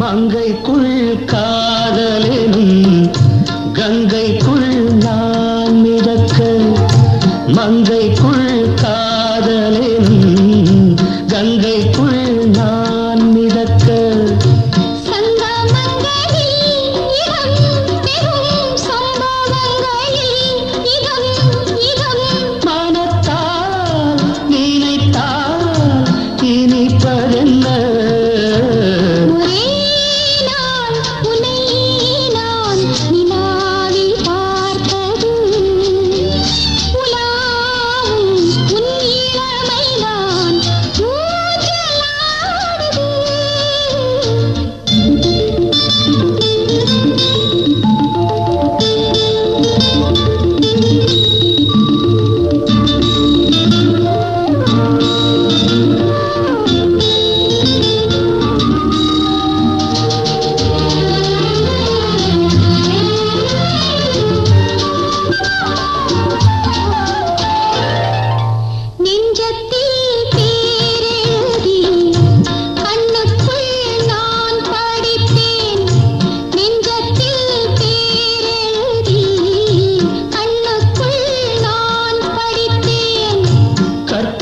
மங்கைக்குள் காதலெனும் கங்கைக்குள் நான் மிதக்க மங்கை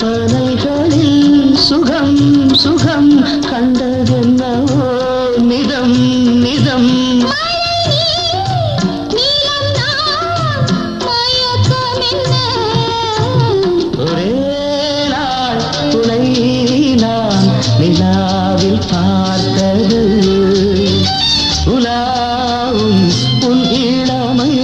யானைகளில் சுகம் சுகம் கண்டதென்னவோ? மிதம் மிதம். ஒரே நாள் துணை நான் நிலாவில் பார்த்தது. உலாவும் உன் இளமை